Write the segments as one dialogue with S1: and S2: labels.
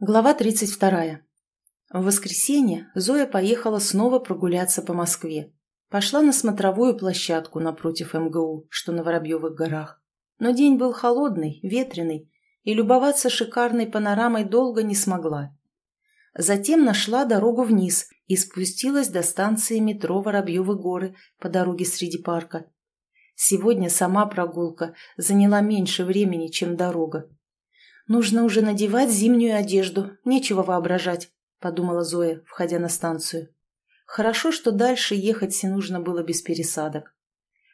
S1: Глава 32. В воскресенье Зоя поехала снова прогуляться по Москве. Пошла на смотровую площадку напротив МГУ, что на Воробьевых горах. Но день был холодный, ветреный, и любоваться шикарной панорамой долго не смогла. Затем нашла дорогу вниз и спустилась до станции метро Воробьевы горы по дороге среди парка. Сегодня сама прогулка заняла меньше времени, чем дорога. «Нужно уже надевать зимнюю одежду, нечего воображать», — подумала Зоя, входя на станцию. Хорошо, что дальше ехать нужно было без пересадок.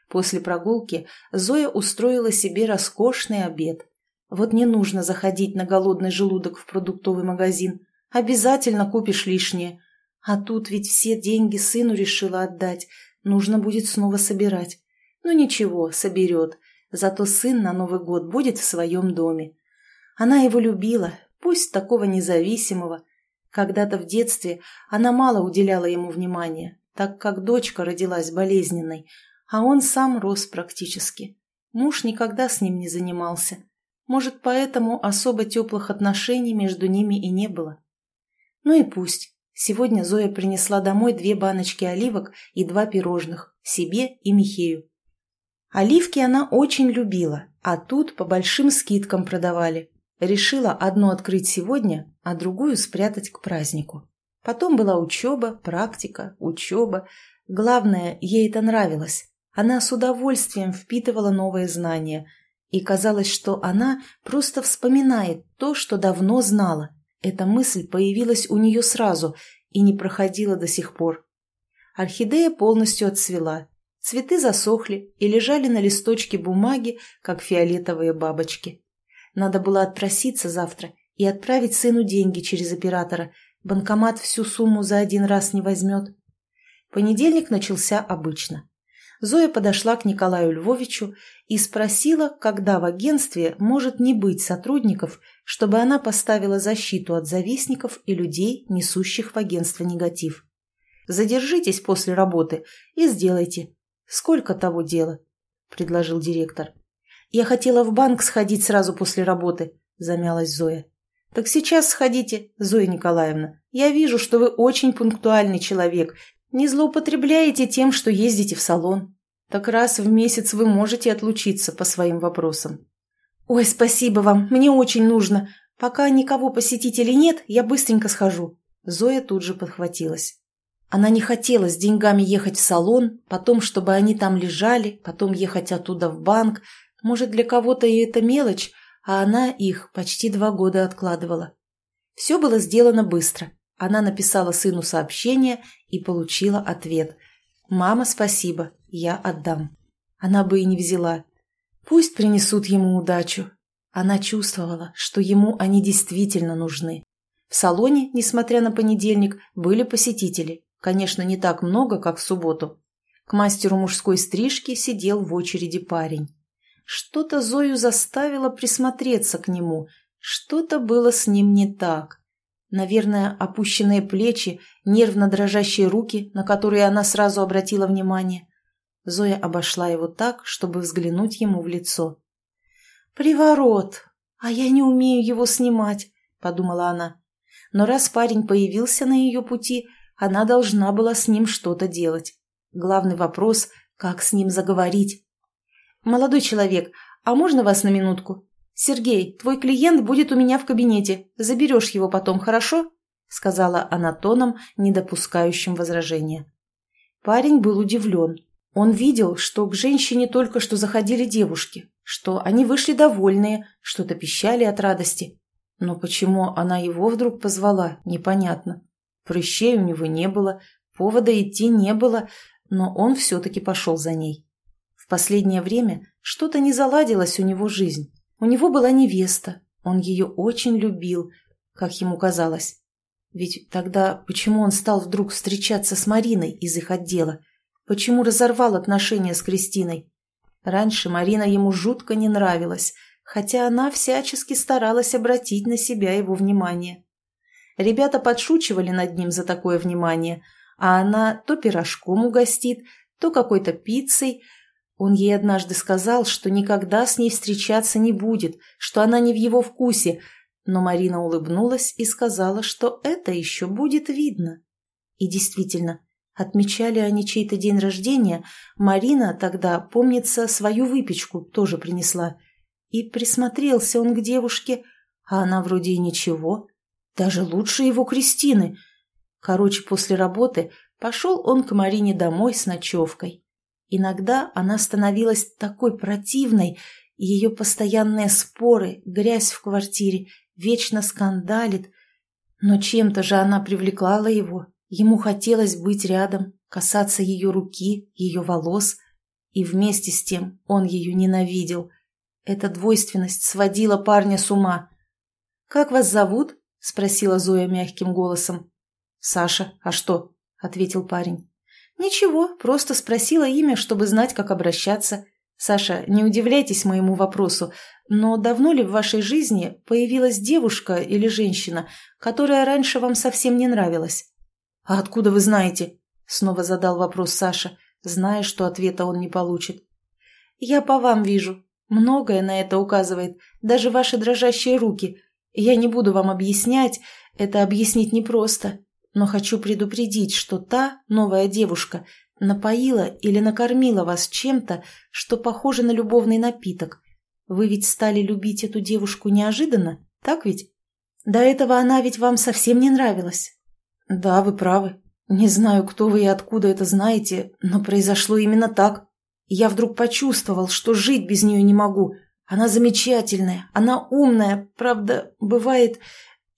S1: После прогулки Зоя устроила себе роскошный обед. Вот не нужно заходить на голодный желудок в продуктовый магазин. Обязательно купишь лишнее. А тут ведь все деньги сыну решила отдать. Нужно будет снова собирать. Ну ничего, соберет. Зато сын на Новый год будет в своем доме. Она его любила, пусть такого независимого. Когда-то в детстве она мало уделяла ему внимания, так как дочка родилась болезненной, а он сам рос практически. Муж никогда с ним не занимался. Может, поэтому особо теплых отношений между ними и не было. Ну и пусть. Сегодня Зоя принесла домой две баночки оливок и два пирожных, себе и Михею. Оливки она очень любила, а тут по большим скидкам продавали. Решила одну открыть сегодня, а другую спрятать к празднику. Потом была учеба, практика, учеба. Главное, ей это нравилось. Она с удовольствием впитывала новые знания. И казалось, что она просто вспоминает то, что давно знала. Эта мысль появилась у нее сразу и не проходила до сих пор. Орхидея полностью отцвела. Цветы засохли и лежали на листочке бумаги, как фиолетовые бабочки. Надо было отпроситься завтра и отправить сыну деньги через оператора. Банкомат всю сумму за один раз не возьмет. Понедельник начался обычно. Зоя подошла к Николаю Львовичу и спросила, когда в агентстве может не быть сотрудников, чтобы она поставила защиту от завистников и людей, несущих в агентство негатив. «Задержитесь после работы и сделайте. Сколько того дела?» – предложил директор. «Я хотела в банк сходить сразу после работы», – замялась Зоя. «Так сейчас сходите, Зоя Николаевна. Я вижу, что вы очень пунктуальный человек. Не злоупотребляете тем, что ездите в салон. Так раз в месяц вы можете отлучиться по своим вопросам». «Ой, спасибо вам, мне очень нужно. Пока никого посетителей нет, я быстренько схожу». Зоя тут же подхватилась. Она не хотела с деньгами ехать в салон, потом, чтобы они там лежали, потом ехать оттуда в банк, может, для кого-то и это мелочь, а она их почти два года откладывала. Все было сделано быстро. Она написала сыну сообщение и получила ответ. «Мама, спасибо, я отдам». Она бы и не взяла. Пусть принесут ему удачу. Она чувствовала, что ему они действительно нужны. В салоне, несмотря на понедельник, были посетители. Конечно, не так много, как в субботу. К мастеру мужской стрижки сидел в очереди парень. Что-то Зою заставило присмотреться к нему, что-то было с ним не так. Наверное, опущенные плечи, нервно дрожащие руки, на которые она сразу обратила внимание. Зоя обошла его так, чтобы взглянуть ему в лицо. «Приворот! А я не умею его снимать», — подумала она. Но раз парень появился на ее пути, она должна была с ним что-то делать. Главный вопрос — как с ним заговорить. «Молодой человек, а можно вас на минутку? Сергей, твой клиент будет у меня в кабинете. Заберешь его потом, хорошо?» сказала она тоном, не допускающим возражения. Парень был удивлен. Он видел, что к женщине только что заходили девушки, что они вышли довольные, что-то пищали от радости. Но почему она его вдруг позвала, непонятно. Прыщей у него не было, повода идти не было, но он все-таки пошел за ней. В последнее время что-то не заладилось у него жизнь. У него была невеста, он ее очень любил, как ему казалось. Ведь тогда почему он стал вдруг встречаться с Мариной из их отдела? Почему разорвал отношения с Кристиной? Раньше Марина ему жутко не нравилась, хотя она всячески старалась обратить на себя его внимание. Ребята подшучивали над ним за такое внимание, а она то пирожком угостит, то какой-то пиццей – он ей однажды сказал, что никогда с ней встречаться не будет, что она не в его вкусе, но Марина улыбнулась и сказала, что это еще будет видно. И действительно, отмечали они чей-то день рождения, Марина тогда, помнится, свою выпечку тоже принесла. И присмотрелся он к девушке, а она вроде и ничего, даже лучше его Кристины. Короче, после работы пошел он к Марине домой с ночевкой. Иногда она становилась такой противной, ее постоянные споры, грязь в квартире, вечно скандалит. Но чем-то же она привлекала его. Ему хотелось быть рядом, касаться ее руки, ее волос. И вместе с тем он ее ненавидел. Эта двойственность сводила парня с ума. «Как вас зовут?» – спросила Зоя мягким голосом. «Саша, а что?» – ответил парень. «Ничего, просто спросила имя, чтобы знать, как обращаться. Саша, не удивляйтесь моему вопросу, но давно ли в вашей жизни появилась девушка или женщина, которая раньше вам совсем не нравилась? А откуда вы знаете? Снова задал вопрос Саша, зная, что ответа он не получит. Я по вам вижу. Многое на это указывает, даже ваши дрожащие руки. Я не буду вам объяснять, это объяснить непросто, но хочу предупредить, что та новая девушка напоила или накормила вас чем-то, что похоже на любовный напиток. Вы ведь стали любить эту девушку неожиданно, так ведь? До этого она ведь вам совсем не нравилась. Да, вы правы. Не знаю, кто вы и откуда это знаете, но произошло именно так. Я вдруг почувствовал, что жить без нее не могу. Она замечательная, она умная, правда, бывает,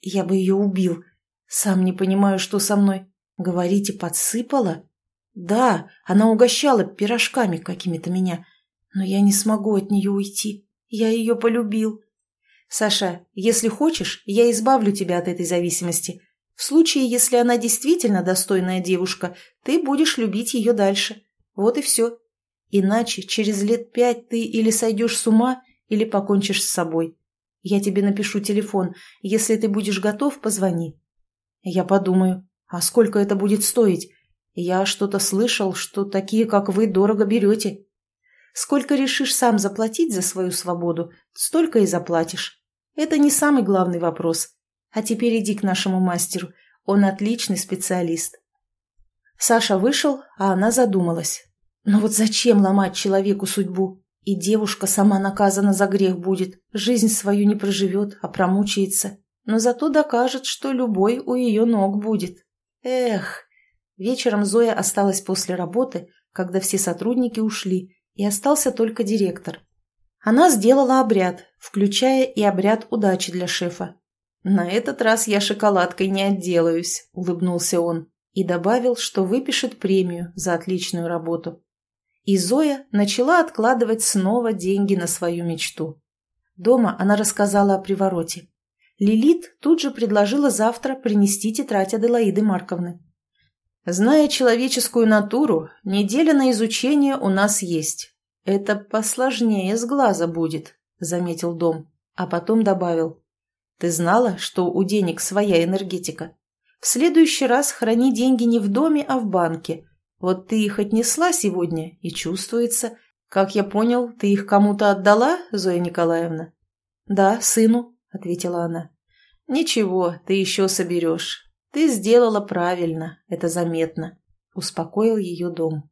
S1: я бы ее убил. Сам не понимаю, что со мной. Говорите, подсыпала? Да, она угощала пирожками какими-то меня, но я не смогу от нее уйти. Я ее полюбил. Саша, если хочешь, я избавлю тебя от этой зависимости. В случае, если она действительно достойная девушка, ты будешь любить ее дальше. Вот и все. Иначе через лет пять ты или сойдешь с ума, или покончишь с собой. Я тебе напишу телефон. Если ты будешь готов, позвони. Я подумаю. А сколько это будет стоить? Я что-то слышал, что такие, как вы, дорого берете. Сколько решишь сам заплатить за свою свободу, столько и заплатишь. Это не самый главный вопрос. А теперь иди к нашему мастеру. Он отличный специалист. Саша вышел, а она задумалась. Но вот зачем ломать человеку судьбу? И девушка сама наказана за грех будет, жизнь свою не проживет, а промучается. Но зато докажет, что любой у ее ног будет. Эх, Вечером Зоя осталась после работы, когда все сотрудники ушли, и остался только директор. Она сделала обряд, включая и обряд удачи для шефа. «На этот раз я шоколадкой не отделаюсь», — улыбнулся он и добавил, что выпишет премию за отличную работу. И Зоя начала откладывать снова деньги на свою мечту. Дома она рассказала о привороте. Лилит тут же предложила завтра принести тетрадь Аделаиды Марковны. Зная человеческую натуру, неделя на изучение у нас есть. Это посложнее с глаза будет, заметил Дом, а потом добавил. Ты знала, что у денег своя энергетика? В следующий раз храни деньги не в доме, а в банке. Вот ты их отнесла сегодня, и чувствуется. Как я понял, ты их кому-то отдала, Зоя Николаевна? Да, сыну, ответила она. Ничего, ты еще соберешь. «Ты сделала правильно, это заметно», — успокоил ее дом.